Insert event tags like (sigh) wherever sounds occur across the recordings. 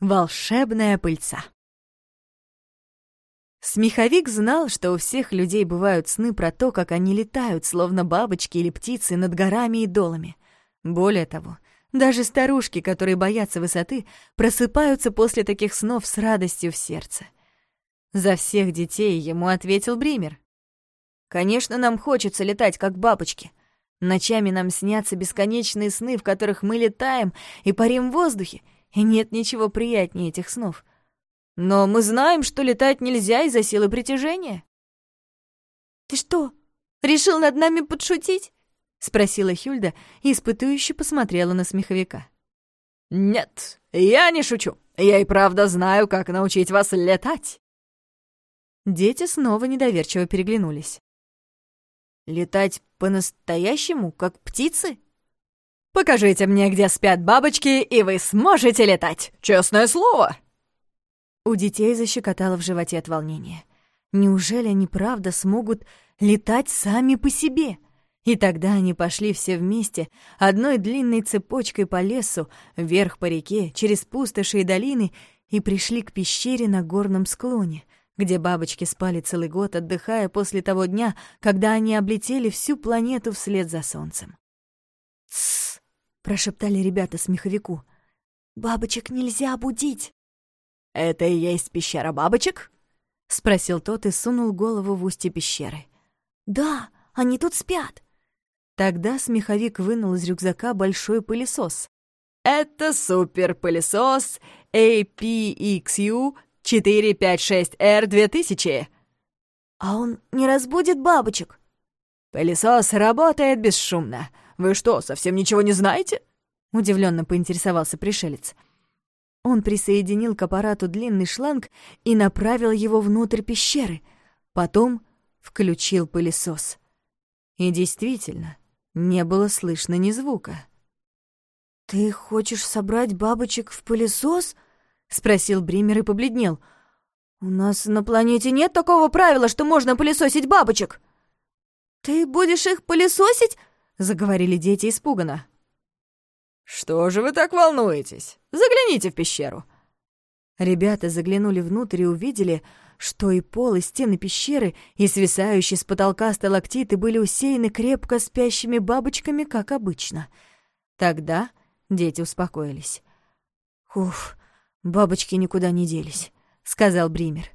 Волшебная пыльца. Смеховик знал, что у всех людей бывают сны про то, как они летают, словно бабочки или птицы, над горами и долами. Более того, даже старушки, которые боятся высоты, просыпаются после таких снов с радостью в сердце. За всех детей ему ответил Бример. «Конечно, нам хочется летать, как бабочки. Ночами нам снятся бесконечные сны, в которых мы летаем и парим в воздухе, и нет ничего приятнее этих снов. Но мы знаем, что летать нельзя из-за силы притяжения. «Ты что, решил над нами подшутить?» — спросила Хюльда и испытующе посмотрела на смеховика. «Нет, я не шучу. Я и правда знаю, как научить вас летать». Дети снова недоверчиво переглянулись. «Летать по-настоящему, как птицы?» Покажите мне, где спят бабочки, и вы сможете летать. Честное слово!» У детей защекотало в животе от волнения. Неужели они правда смогут летать сами по себе? И тогда они пошли все вместе, одной длинной цепочкой по лесу, вверх по реке, через пустоши и долины, и пришли к пещере на горном склоне, где бабочки спали целый год, отдыхая после того дня, когда они облетели всю планету вслед за солнцем. «Тссс!» — прошептали ребята смеховику. «Бабочек нельзя будить!» «Это и есть пещера бабочек?» — спросил тот и сунул голову в устье пещеры. «Да, они тут спят!» Тогда смеховик вынул из рюкзака большой пылесос. «Это супер-пылесос APXU 456R2000!» «А он не разбудит бабочек?» «Пылесос работает бесшумно. «Вы что, совсем ничего не знаете?» — удивленно поинтересовался пришелец. Он присоединил к аппарату длинный шланг и направил его внутрь пещеры. Потом включил пылесос. И действительно, не было слышно ни звука. «Ты хочешь собрать бабочек в пылесос?» — спросил Бример и побледнел. «У нас на планете нет такого правила, что можно пылесосить бабочек!» «Ты будешь их пылесосить?» Заговорили дети испуганно. «Что же вы так волнуетесь? Загляните в пещеру!» Ребята заглянули внутрь и увидели, что и пол, и стены пещеры, и свисающие с потолка сталактиты были усеяны крепко спящими бабочками, как обычно. Тогда дети успокоились. «Уф, бабочки никуда не делись», — сказал Бример.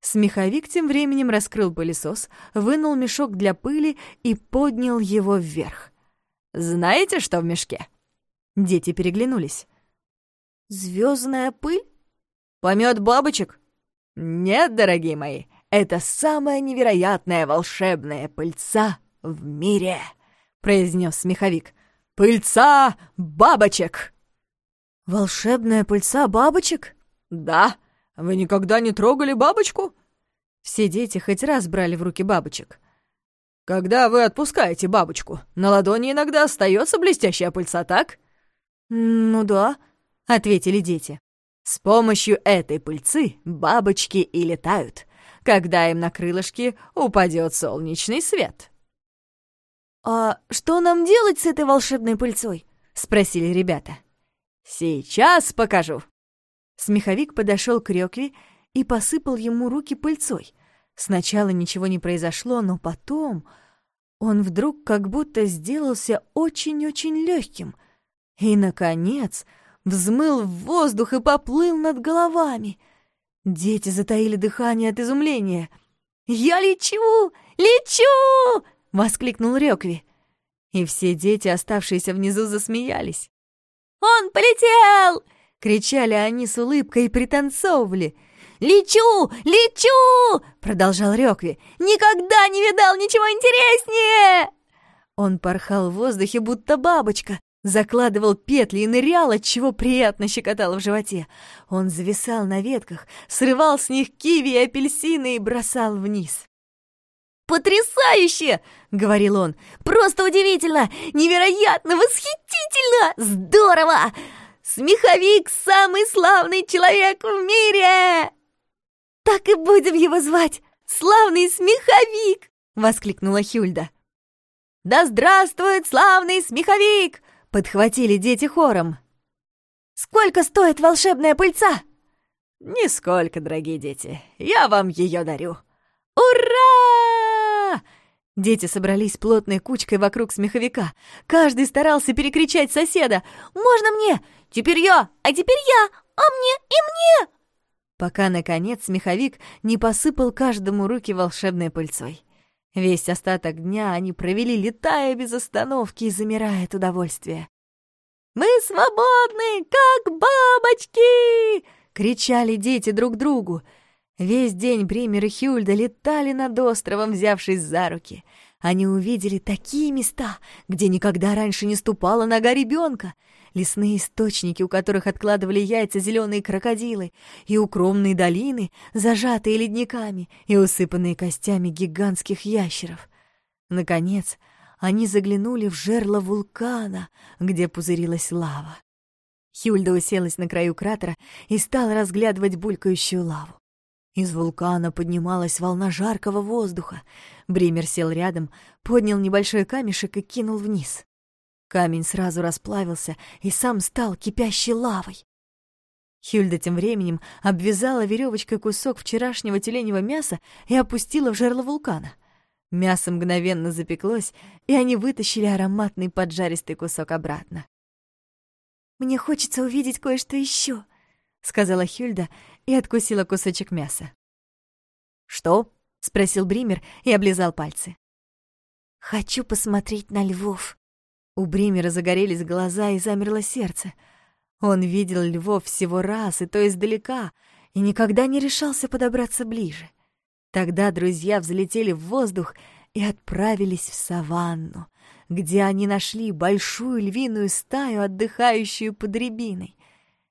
Смеховик тем временем раскрыл пылесос, вынул мешок для пыли и поднял его вверх. «Знаете, что в мешке?» Дети переглянулись. Звездная пыль? Помет бабочек?» «Нет, дорогие мои, это самая невероятная волшебная пыльца в мире», — произнес смеховик. «Пыльца бабочек!» «Волшебная пыльца бабочек?» «Да, вы никогда не трогали бабочку?» Все дети хоть раз брали в руки бабочек. «Когда вы отпускаете бабочку, на ладони иногда остается блестящая пыльца, так?» «Ну да», — ответили дети. «С помощью этой пыльцы бабочки и летают, когда им на крылышки упадет солнечный свет». «А что нам делать с этой волшебной пыльцой?» — спросили ребята. «Сейчас покажу», Смеховик подошел к Рёкве и посыпал ему руки пыльцой. Сначала ничего не произошло, но потом он вдруг как будто сделался очень-очень легким и, наконец, взмыл в воздух и поплыл над головами. Дети затаили дыхание от изумления. «Я лечу! Лечу!» — воскликнул Рёкви. И все дети, оставшиеся внизу, засмеялись. «Он полетел!» Кричали они с улыбкой и пританцовывали. «Лечу! Лечу!» — продолжал Рёкви. «Никогда не видал ничего интереснее!» Он порхал в воздухе, будто бабочка, закладывал петли и нырял, отчего приятно щекотало в животе. Он зависал на ветках, срывал с них киви и апельсины и бросал вниз. «Потрясающе!» — говорил он. «Просто удивительно! Невероятно! Восхитительно! Здорово! Смеховик — самый славный человек в мире!» «Так и будем его звать! Славный смеховик!» — воскликнула Хюльда. «Да здравствует славный смеховик!» — подхватили дети хором. «Сколько стоит волшебная пыльца?» «Нисколько, дорогие дети, я вам ее дарю!» «Ура!» Дети собрались плотной кучкой вокруг смеховика. Каждый старался перекричать соседа. «Можно мне? Теперь я! А теперь я! А мне! И мне!» Пока, наконец, меховик не посыпал каждому руки волшебной пыльцой. Весь остаток дня они провели, летая без остановки и замирая от удовольствия. «Мы свободны, как бабочки!» — кричали дети друг другу. Весь день Пример и Хюльда летали над островом, взявшись за руки — они увидели такие места, где никогда раньше не ступала нога ребенка. Лесные источники, у которых откладывали яйца зеленые крокодилы, и укромные долины, зажатые ледниками и усыпанные костями гигантских ящеров. Наконец, они заглянули в жерло вулкана, где пузырилась лава. Хюльда уселась на краю кратера и стала разглядывать булькающую лаву. Из вулкана поднималась волна жаркого воздуха. Бример сел рядом, поднял небольшой камешек и кинул вниз. Камень сразу расплавился и сам стал кипящей лавой. Хюльда тем временем обвязала веревочкой кусок вчерашнего тюленевого мяса и опустила в жерло вулкана. Мясо мгновенно запеклось, и они вытащили ароматный поджаристый кусок обратно. «Мне хочется увидеть кое-что еще», — сказала Хюльда и откусила кусочек мяса. «Что?» — спросил Бример и облизал пальцы. «Хочу посмотреть на львов». У Бримера загорелись глаза и замерло сердце. Он видел львов всего раз, и то издалека, и никогда не решался подобраться ближе. Тогда друзья взлетели в воздух и отправились в саванну, где они нашли большую львиную стаю, отдыхающую под рябиной.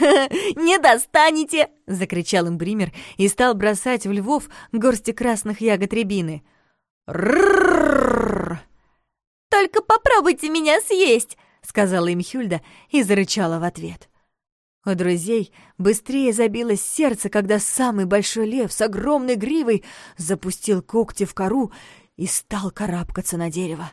(laughs) не достанете!» — закричал им Бример и стал бросать в львов горсти красных ягод рябины. «Ррррррр!» «Только попробуйте меня съесть!» — сказала им Хюльда и зарычала в ответ. У друзей быстрее забилось сердце, когда самый большой лев с огромной гривой запустил когти в кору и стал карабкаться на дерево.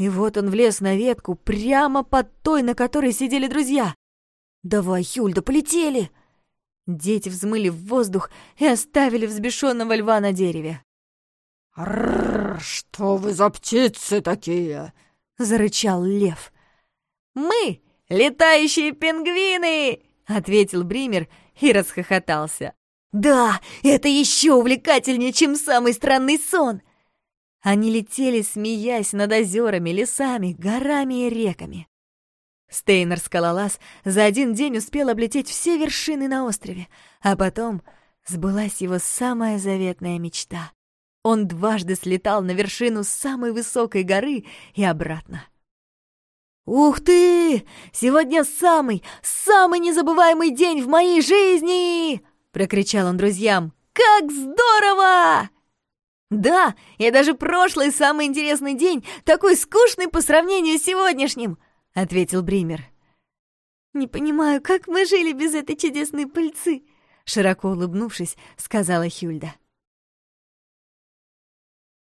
И вот он влез на ветку прямо под той, на которой сидели друзья. «Давай, Хюльда, полетели!» Дети взмыли в воздух и оставили взбешенного льва на дереве. «Рррр, что вы за птицы такие?» — зарычал лев. «Мы — летающие пингвины!» — ответил Бример и расхохотался. «Да, это еще увлекательнее, чем самый странный сон!» Они летели, смеясь над озерами, лесами, горами и реками. Стейнер-скалолаз за один день успел облететь все вершины на острове, а потом сбылась его самая заветная мечта. Он дважды слетал на вершину самой высокой горы и обратно. «Ух ты! Сегодня самый, самый незабываемый день в моей жизни!» — прокричал он друзьям. «Как здорово!» «Да, и даже прошлый самый интересный день такой скучный по сравнению с сегодняшним!» — ответил Бример. «Не понимаю, как мы жили без этой чудесной пыльцы?» Широко улыбнувшись, сказала Хюльда.